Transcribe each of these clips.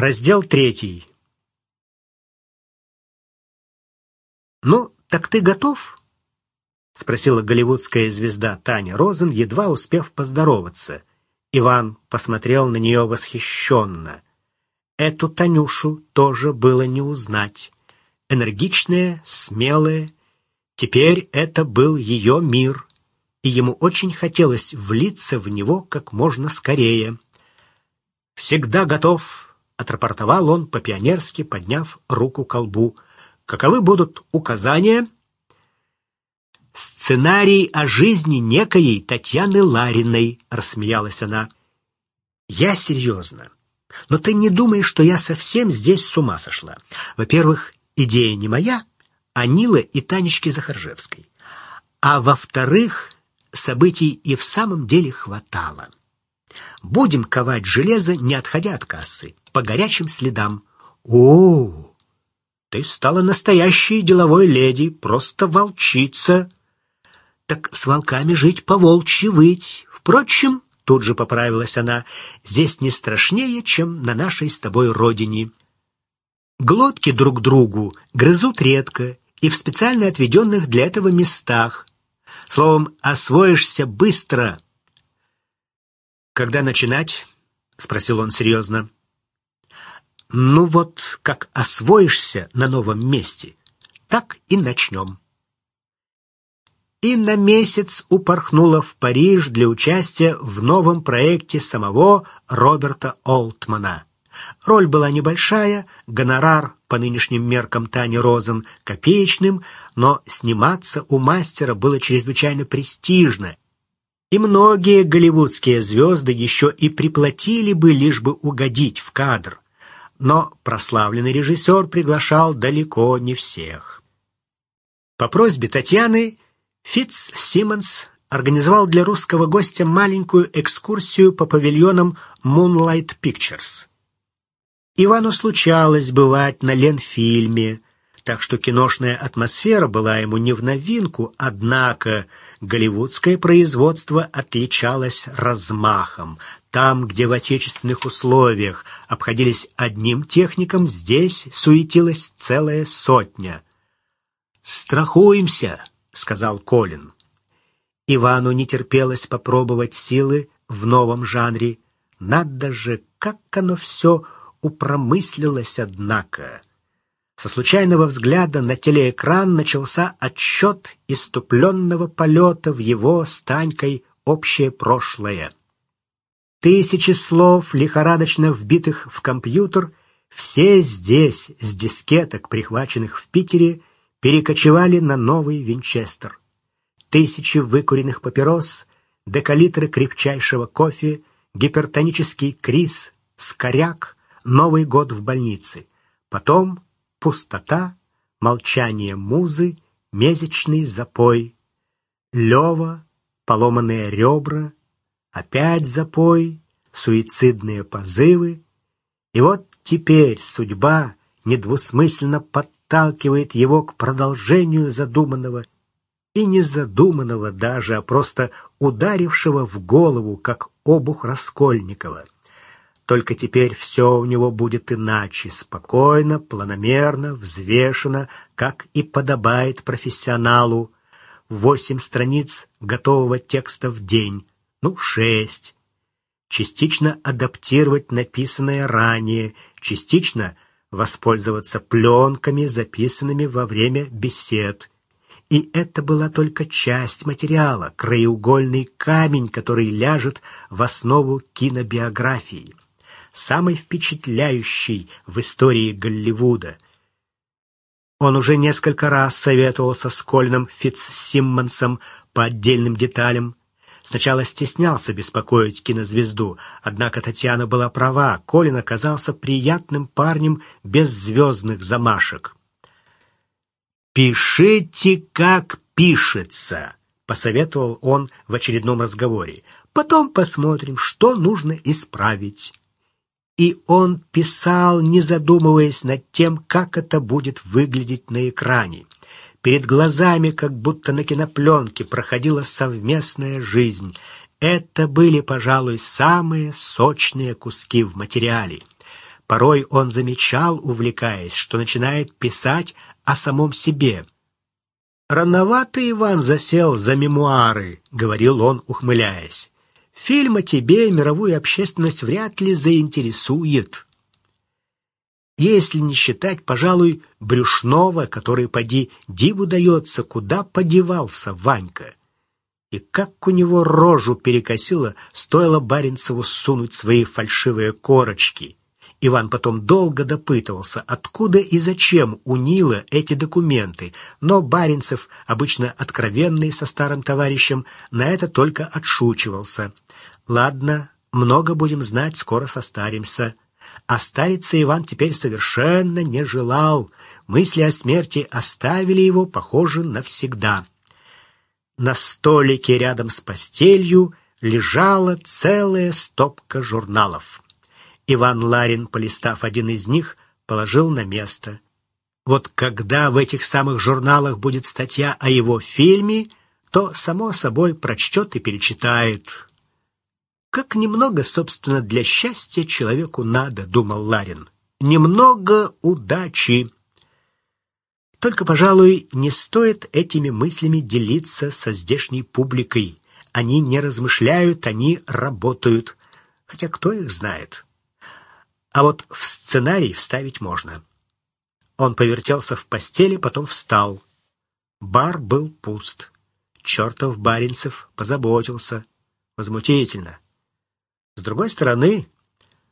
Раздел третий. «Ну, так ты готов?» — спросила голливудская звезда Таня Розен, едва успев поздороваться. Иван посмотрел на нее восхищенно. Эту Танюшу тоже было не узнать. Энергичная, смелая. Теперь это был ее мир, и ему очень хотелось влиться в него как можно скорее. «Всегда готов», — отрапортовал он по-пионерски, подняв руку к колбу. «Каковы будут указания?» «Сценарий о жизни некоей Татьяны Лариной», — рассмеялась она. «Я серьезно. Но ты не думаешь, что я совсем здесь с ума сошла. Во-первых, идея не моя, а Нилы и Танечки Захаржевской. А во-вторых, событий и в самом деле хватало. Будем ковать железо, не отходя от кассы, по горячим следам. О, ты стала настоящей деловой леди, просто волчица. Так с волками жить по-волчьи выть. Впрочем, тут же поправилась она, здесь не страшнее, чем на нашей с тобой родине. Глотки друг другу грызут редко и в специально отведенных для этого местах. Словом, освоишься быстро. «Когда начинать?» — спросил он серьезно. «Ну вот, как освоишься на новом месте, так и начнем» и на месяц упорхнула в Париж для участия в новом проекте самого Роберта Олтмана. Роль была небольшая, гонорар по нынешним меркам Тани Розен копеечным, но сниматься у мастера было чрезвычайно престижно. И многие голливудские звезды еще и приплатили бы, лишь бы угодить в кадр. Но прославленный режиссер приглашал далеко не всех. По просьбе Татьяны Фитц Симмонс организовал для русского гостя маленькую экскурсию по павильонам Moonlight Pictures. Ивану случалось бывать на Ленфильме, так что киношная атмосфера была ему не в новинку, однако голливудское производство отличалось размахом. Там, где в отечественных условиях обходились одним техником, здесь суетилась целая сотня. «Страхуемся!» — сказал Колин. Ивану не терпелось попробовать силы в новом жанре. Надо же, как оно все упромыслилось, однако. Со случайного взгляда на телеэкран начался отсчет иступленного полета в его с Танькой общее прошлое. Тысячи слов, лихорадочно вбитых в компьютер, все здесь, с дискеток, прихваченных в Питере, перекочевали на новый Винчестер. Тысячи выкуренных папирос, декалитры крепчайшего кофе, гипертонический криз, скоряк, Новый год в больнице. Потом пустота, молчание музы, месячный запой. Лева, поломанные ребра, опять запой, суицидные позывы. И вот теперь судьба недвусмысленно подталкивает его к продолжению задуманного и не задуманного даже, а просто ударившего в голову, как обух Раскольникова. Только теперь все у него будет иначе, спокойно, планомерно, взвешенно, как и подобает профессионалу. Восемь страниц готового текста в день, ну, шесть. Частично адаптировать написанное ранее, частично — воспользоваться пленками, записанными во время бесед. И это была только часть материала, краеугольный камень, который ляжет в основу кинобиографии, самый впечатляющий в истории Голливуда. Он уже несколько раз советовался с Кольным Фитцсиммонсом по отдельным деталям, Сначала стеснялся беспокоить кинозвезду, однако Татьяна была права, Колин оказался приятным парнем без звездных замашек. «Пишите, как пишется», — посоветовал он в очередном разговоре. «Потом посмотрим, что нужно исправить». И он писал, не задумываясь над тем, как это будет выглядеть на экране. Перед глазами, как будто на кинопленке, проходила совместная жизнь. Это были, пожалуй, самые сочные куски в материале. Порой он замечал, увлекаясь, что начинает писать о самом себе. «Рановато Иван засел за мемуары», — говорил он, ухмыляясь. «Фильм о тебе мировую общественность вряд ли заинтересует» если не считать, пожалуй, Брюшного, который, поди, диву дается, куда подевался Ванька. И как у него рожу перекосило, стоило Баренцеву сунуть свои фальшивые корочки. Иван потом долго допытывался, откуда и зачем у Нила эти документы, но Баренцев, обычно откровенный со старым товарищем, на это только отшучивался. «Ладно, много будем знать, скоро состаримся». А стариться Иван теперь совершенно не желал. Мысли о смерти оставили его, похоже, навсегда. На столике рядом с постелью лежала целая стопка журналов. Иван Ларин, полистав один из них, положил на место. Вот когда в этих самых журналах будет статья о его фильме, то, само собой, прочтет и перечитает. Как немного, собственно, для счастья человеку надо, думал Ларин. Немного удачи. Только, пожалуй, не стоит этими мыслями делиться со здешней публикой. Они не размышляют, они работают. Хотя кто их знает? А вот в сценарий вставить можно. Он повертелся в постели, потом встал. Бар был пуст. Чертов Баринцев позаботился. Возмутительно. С другой стороны,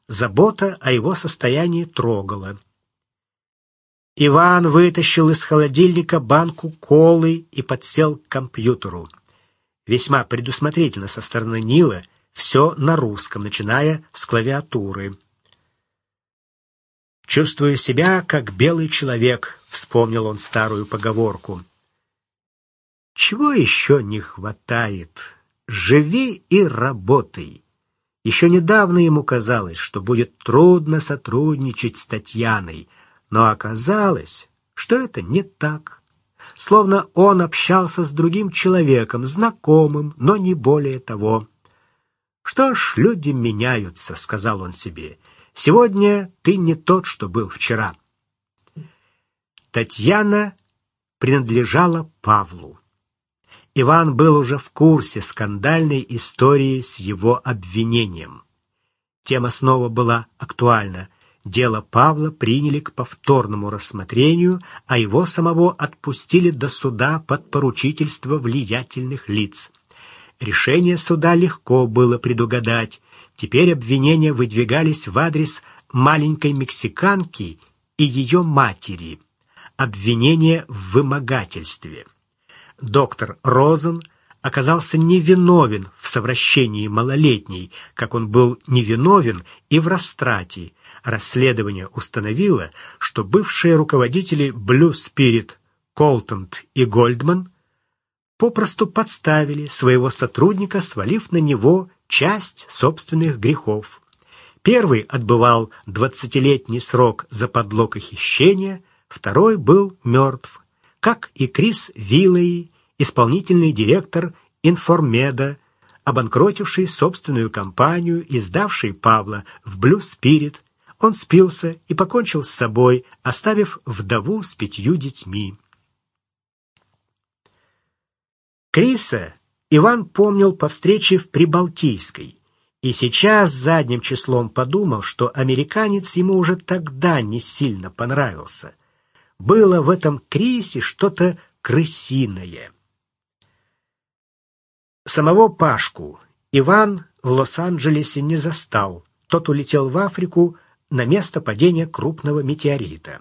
забота о его состоянии трогала. Иван вытащил из холодильника банку колы и подсел к компьютеру. Весьма предусмотрительно со стороны Нила, все на русском, начиная с клавиатуры. «Чувствую себя, как белый человек», — вспомнил он старую поговорку. «Чего еще не хватает? Живи и работай». Еще недавно ему казалось, что будет трудно сотрудничать с Татьяной, но оказалось, что это не так. Словно он общался с другим человеком, знакомым, но не более того. «Что ж, люди меняются», — сказал он себе. «Сегодня ты не тот, что был вчера». Татьяна принадлежала Павлу. Иван был уже в курсе скандальной истории с его обвинением. Тема снова была актуальна. Дело Павла приняли к повторному рассмотрению, а его самого отпустили до суда под поручительство влиятельных лиц. Решение суда легко было предугадать. Теперь обвинения выдвигались в адрес маленькой мексиканки и ее матери. Обвинение в вымогательстве доктор Розен оказался невиновен в совращении малолетней, как он был невиновен и в растрате. Расследование установило, что бывшие руководители Blue Spirit, Колтонд и Гольдман попросту подставили своего сотрудника, свалив на него часть собственных грехов. Первый отбывал двадцатилетний срок за подлог и хищение, второй был мертв как и Крис Виллей, исполнительный директор Информеда, обанкротивший собственную компанию и сдавший Павла в Blue Spirit, он спился и покончил с собой, оставив вдову с пятью детьми. Криса Иван помнил по встрече в Прибалтийской, и сейчас задним числом подумал, что американец ему уже тогда не сильно понравился. Было в этом Крисе что-то крысиное. Самого Пашку Иван в Лос-Анджелесе не застал. Тот улетел в Африку на место падения крупного метеорита.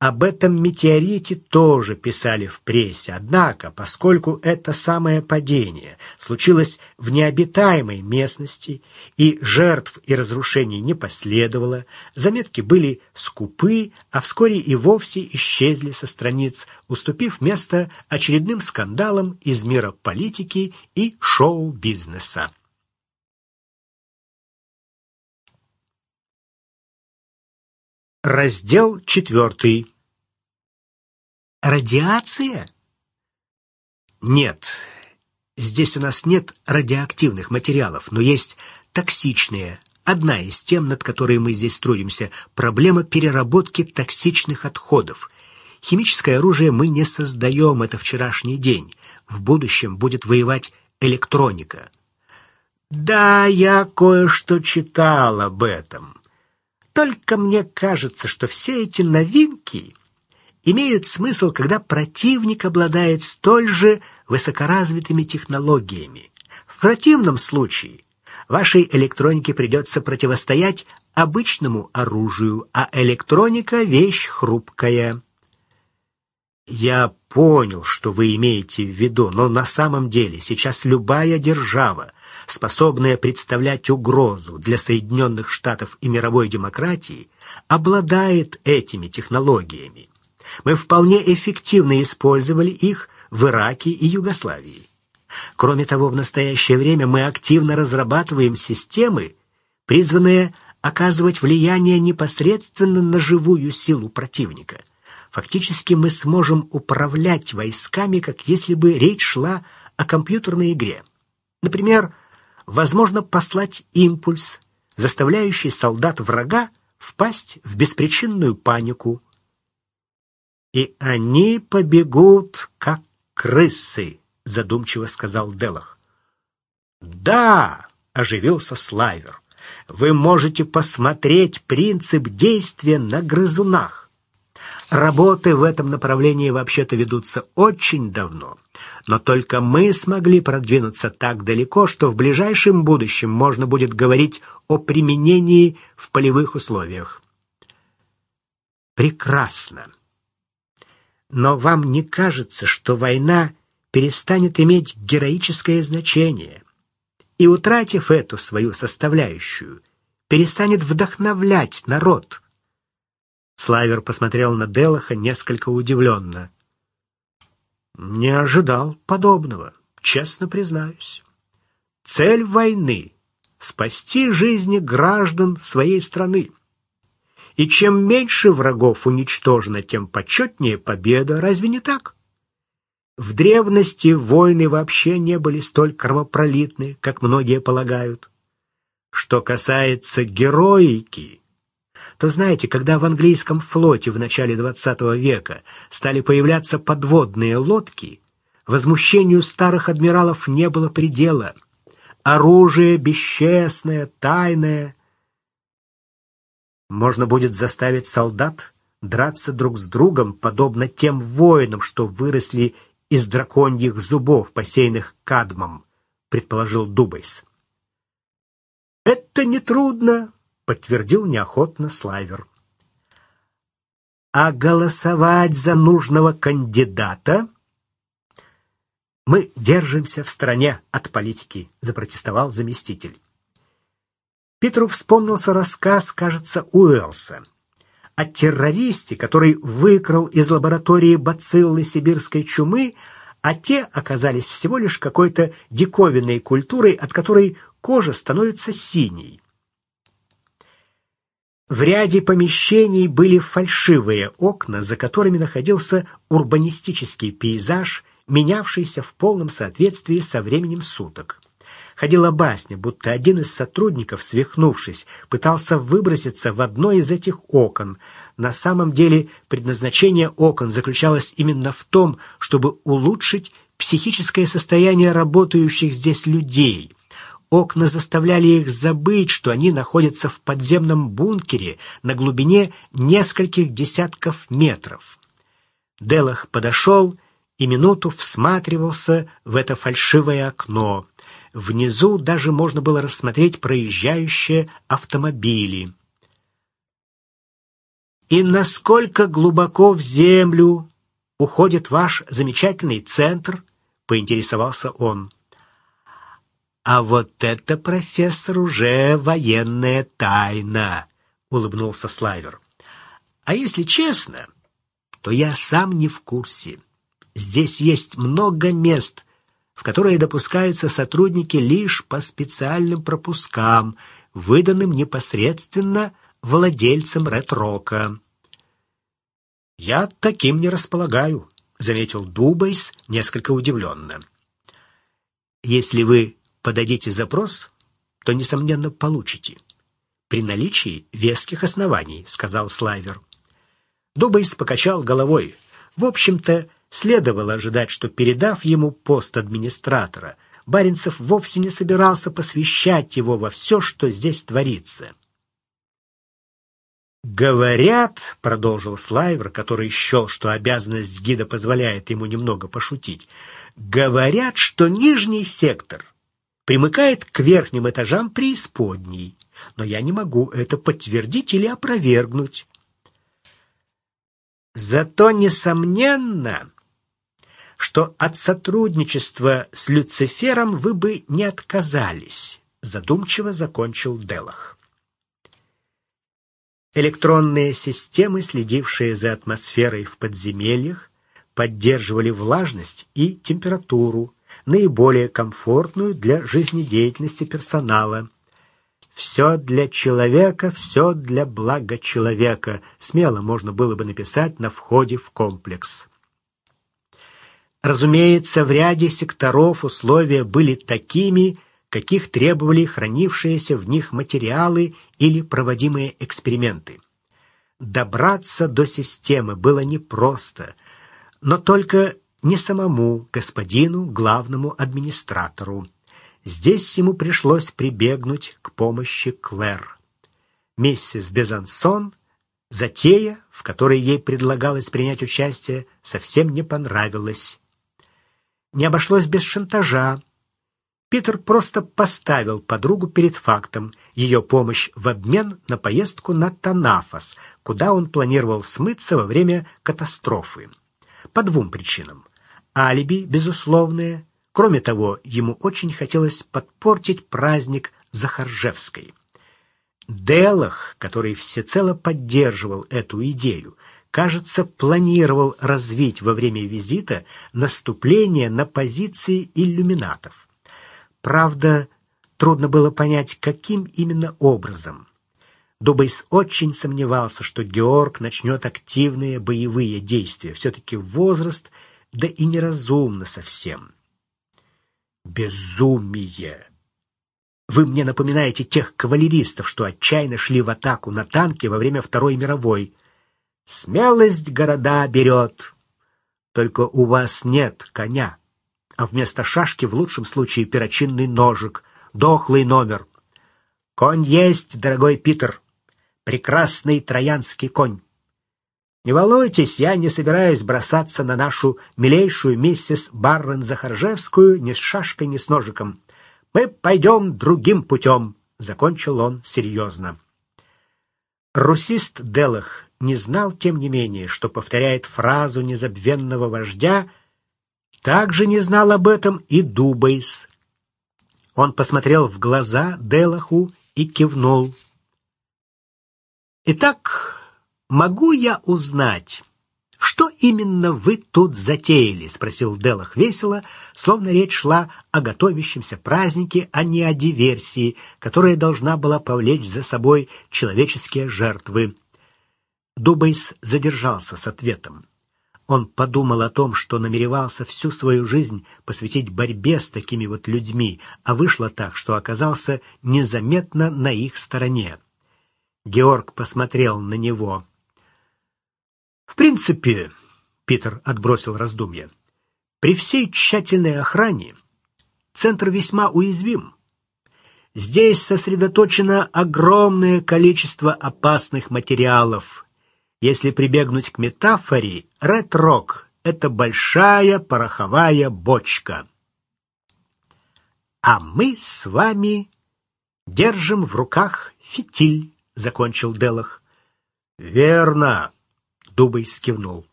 Об этом метеорите тоже писали в прессе, однако, поскольку это самое падение случилось в необитаемой местности и жертв и разрушений не последовало, заметки были скупы, а вскоре и вовсе исчезли со страниц, уступив место очередным скандалам из мира политики и шоу-бизнеса. Раздел четвертый. Радиация? Нет. Здесь у нас нет радиоактивных материалов, но есть токсичные, Одна из тем, над которой мы здесь трудимся, проблема переработки токсичных отходов. Химическое оружие мы не создаем, это вчерашний день. В будущем будет воевать электроника. Да, я кое-что читал об этом. Только мне кажется, что все эти новинки имеют смысл, когда противник обладает столь же высокоразвитыми технологиями. В противном случае вашей электронике придется противостоять обычному оружию, а электроника — вещь хрупкая. Я понял, что вы имеете в виду, но на самом деле сейчас любая держава, способная представлять угрозу для Соединенных Штатов и мировой демократии, обладает этими технологиями. Мы вполне эффективно использовали их в Ираке и Югославии. Кроме того, в настоящее время мы активно разрабатываем системы, призванные оказывать влияние непосредственно на живую силу противника. Фактически мы сможем управлять войсками, как если бы речь шла о компьютерной игре. Например, возможно послать импульс, заставляющий солдат врага впасть в беспричинную панику. И они побегут, как крысы, задумчиво сказал Делах. Да, оживился Слайвер. Вы можете посмотреть принцип действия на грызунах. Работы в этом направлении вообще-то ведутся очень давно. Но только мы смогли продвинуться так далеко, что в ближайшем будущем можно будет говорить о применении в полевых условиях. Прекрасно. Но вам не кажется, что война перестанет иметь героическое значение и, утратив эту свою составляющую, перестанет вдохновлять народ? Славер посмотрел на Делаха несколько удивленно. Не ожидал подобного, честно признаюсь. Цель войны — спасти жизни граждан своей страны. И чем меньше врагов уничтожено, тем почетнее победа, разве не так? В древности войны вообще не были столь кровопролитны, как многие полагают. Что касается героики, то знаете, когда в английском флоте в начале XX века стали появляться подводные лодки, возмущению старых адмиралов не было предела. Оружие бесчестное, тайное. Можно будет заставить солдат драться друг с другом, подобно тем воинам, что выросли из драконьих зубов, посеянных Кадмом, предположил Дубайс. Это нетрудно, подтвердил неохотно Слайвер. А голосовать за нужного кандидата мы держимся в стороне от политики, запротестовал заместитель. Питеру вспомнился рассказ, кажется, Уэлса о террористе, который выкрал из лаборатории бациллы сибирской чумы, а те оказались всего лишь какой-то диковинной культурой, от которой кожа становится синей. В ряде помещений были фальшивые окна, за которыми находился урбанистический пейзаж, менявшийся в полном соответствии со временем суток. Ходила басня, будто один из сотрудников, свихнувшись, пытался выброситься в одно из этих окон. На самом деле предназначение окон заключалось именно в том, чтобы улучшить психическое состояние работающих здесь людей – Окна заставляли их забыть, что они находятся в подземном бункере на глубине нескольких десятков метров. Делах подошел и минуту всматривался в это фальшивое окно. Внизу даже можно было рассмотреть проезжающие автомобили. «И насколько глубоко в землю уходит ваш замечательный центр?» — поинтересовался он. А вот это, профессор, уже военная тайна, улыбнулся Слайвер. А если честно, то я сам не в курсе. Здесь есть много мест, в которые допускаются сотрудники лишь по специальным пропускам, выданным непосредственно владельцем Ретрока. Я таким не располагаю, заметил Дубайс несколько удивленно. Если вы подадите запрос, то, несомненно, получите. при наличии веских оснований, сказал Слайвер. Дубайс покачал головой. В общем-то, следовало ожидать, что, передав ему пост администратора, Баренцев вовсе не собирался посвящать его во все, что здесь творится. «Говорят», — продолжил Слайвер, который счел, что обязанность гида позволяет ему немного пошутить, «говорят, что нижний сектор примыкает к верхним этажам преисподней, но я не могу это подтвердить или опровергнуть». Зато, несомненно, что от сотрудничества с Люцифером вы бы не отказались, задумчиво закончил Делах. Электронные системы, следившие за атмосферой в подземельях, поддерживали влажность и температуру, наиболее комфортную для жизнедеятельности персонала. «Все для человека, все для блага человека», смело можно было бы написать на входе в комплекс. Разумеется, в ряде секторов условия были такими, каких требовали хранившиеся в них материалы или проводимые эксперименты. Добраться до системы было непросто, но только не самому господину главному администратору. Здесь ему пришлось прибегнуть к помощи Клэр. Миссис Безансон, затея, в которой ей предлагалось принять участие, совсем не понравилась не обошлось без шантажа. Питер просто поставил подругу перед фактом ее помощь в обмен на поездку на Танафос, куда он планировал смыться во время катастрофы. По двум причинам. Алиби, безусловное. Кроме того, ему очень хотелось подпортить праздник Захаржевской. Делах, который всецело поддерживал эту идею, кажется, планировал развить во время визита наступление на позиции иллюминатов. Правда, трудно было понять, каким именно образом. Дубайс очень сомневался, что Георг начнет активные боевые действия. Все-таки возраст, да и неразумно совсем. Безумие! Вы мне напоминаете тех кавалеристов, что отчаянно шли в атаку на танки во время Второй мировой. Смелость города берет. Только у вас нет коня, а вместо шашки в лучшем случае перочинный ножик, дохлый номер. Конь есть, дорогой Питер, прекрасный троянский конь. Не волнуйтесь, я не собираюсь бросаться на нашу милейшую миссис Баррен Захаржевскую ни с шашкой, ни с ножиком. Мы пойдем другим путем, — закончил он серьезно. Русист Делах не знал, тем не менее, что повторяет фразу незабвенного вождя, также не знал об этом и Дубайс. Он посмотрел в глаза Делаху и кивнул. «Итак, могу я узнать, что именно вы тут затеяли?» — спросил Делах весело, словно речь шла о готовящемся празднике, а не о диверсии, которая должна была повлечь за собой человеческие жертвы. Дубайс задержался с ответом. Он подумал о том, что намеревался всю свою жизнь посвятить борьбе с такими вот людьми, а вышло так, что оказался незаметно на их стороне. Георг посмотрел на него. «В принципе, — Питер отбросил раздумья, — при всей тщательной охране центр весьма уязвим. Здесь сосредоточено огромное количество опасных материалов — если прибегнуть к метафоре, ред-рок — это большая пороховая бочка. А мы с вами держим в руках фитиль, — закончил Делах. Верно, — Дубай скивнул.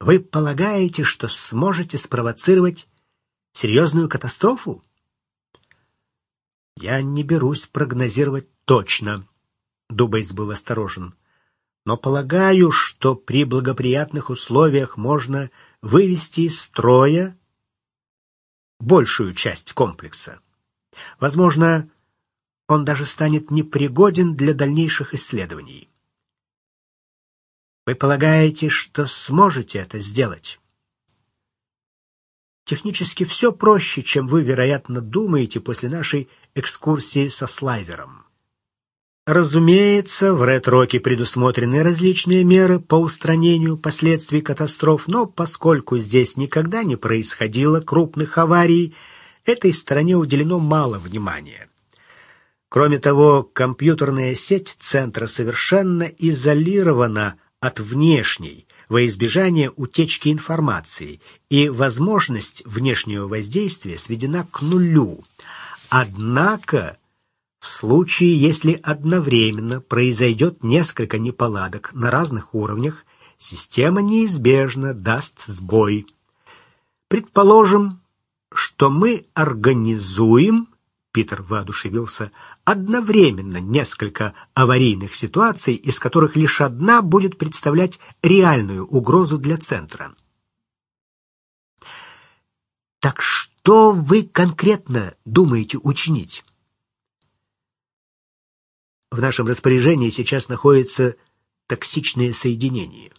Вы полагаете, что сможете спровоцировать серьезную катастрофу? Я не берусь прогнозировать точно. Дубайс был осторожен но полагаю, что при благоприятных условиях можно вывести из строя большую часть комплекса. Возможно, он даже станет непригоден для дальнейших исследований. Вы полагаете, что сможете это сделать? Технически все проще, чем вы, вероятно, думаете после нашей экскурсии со слайвером. Разумеется, в Ред-Роке предусмотрены различные меры по устранению последствий катастроф, но поскольку здесь никогда не происходило крупных аварий, этой стороне уделено мало внимания. Кроме того, компьютерная сеть центра совершенно изолирована от внешней, во избежание утечки информации, и возможность внешнего воздействия сведена к нулю. Однако в случае, если одновременно произойдет несколько неполадок на разных уровнях, система неизбежно даст сбой. Предположим, что мы организуем, Питер воодушевился, одновременно несколько аварийных ситуаций, из которых лишь одна будет представлять реальную угрозу для центра. Так что вы конкретно думаете учинить? В нашем распоряжении сейчас находится токсичное соединение.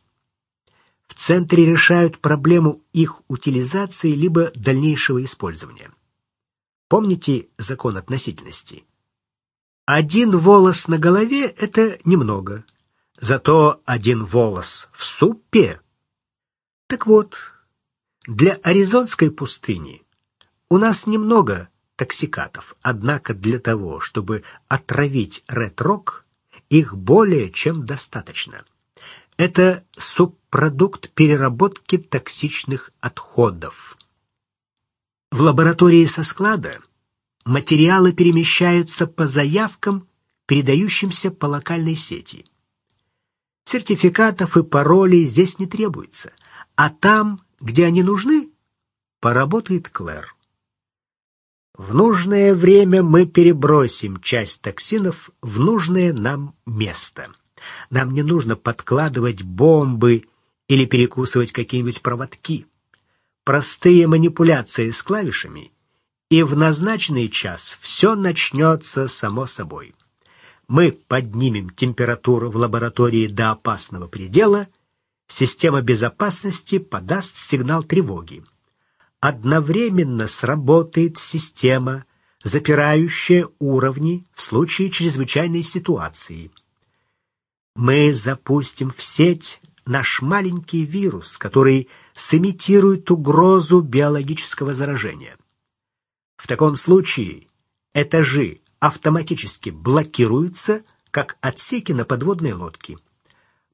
В центре решают проблему их утилизации либо дальнейшего использования. Помните закон относительности? Один волос на голове — это немного. Зато один волос в супе. Так вот, для Аризонской пустыни у нас немного токсикатов. Однако для того, чтобы отравить Ред-Рок, их более чем достаточно. Это субпродукт переработки токсичных отходов. В лаборатории со склада материалы перемещаются по заявкам, передающимся по локальной сети. Сертификатов и паролей здесь не требуется, а там, где они нужны, поработает Клэр. В нужное время мы перебросим часть токсинов в нужное нам место. Нам не нужно подкладывать бомбы или перекусывать какие-нибудь проводки. Простые манипуляции с клавишами, и в назначенный час все начнется само собой. Мы поднимем температуру в лаборатории до опасного предела, система безопасности подаст сигнал тревоги одновременно сработает система, запирающая уровни в случае чрезвычайной ситуации. Мы запустим в сеть наш маленький вирус, который сымитирует угрозу биологического заражения. В таком случае этажи автоматически блокируются, как отсеки на подводной лодке.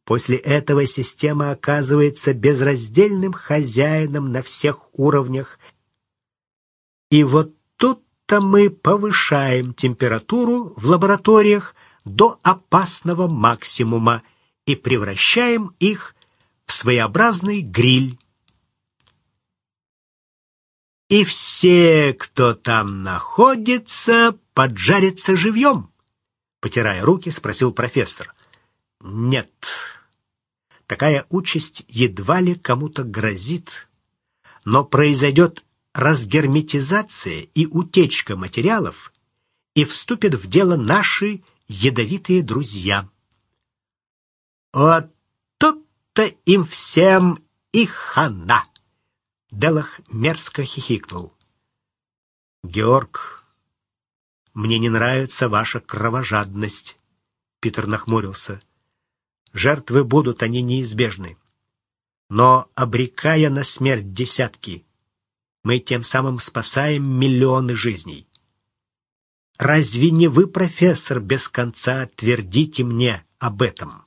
После этого система оказывается безраздельным хозяином на всех уровнях. И вот тут-то мы повышаем температуру в лабораториях до опасного максимума и превращаем их в своеобразный гриль. И все, кто там находится, поджарятся живьем, потирая руки, спросил профессор. Нет, Такая участь едва ли кому-то грозит, но произойдет разгерметизация и утечка материалов, и вступят в дело наши ядовитые друзья. Вот тут-то им всем и хана! Делах мерзко хихикнул. Георг, мне не нравится ваша кровожадность. Питер нахмурился. Жертвы будут, они неизбежны. Но, обрекая на смерть десятки, мы тем самым спасаем миллионы жизней. Разве не вы, профессор, без конца твердите мне об этом?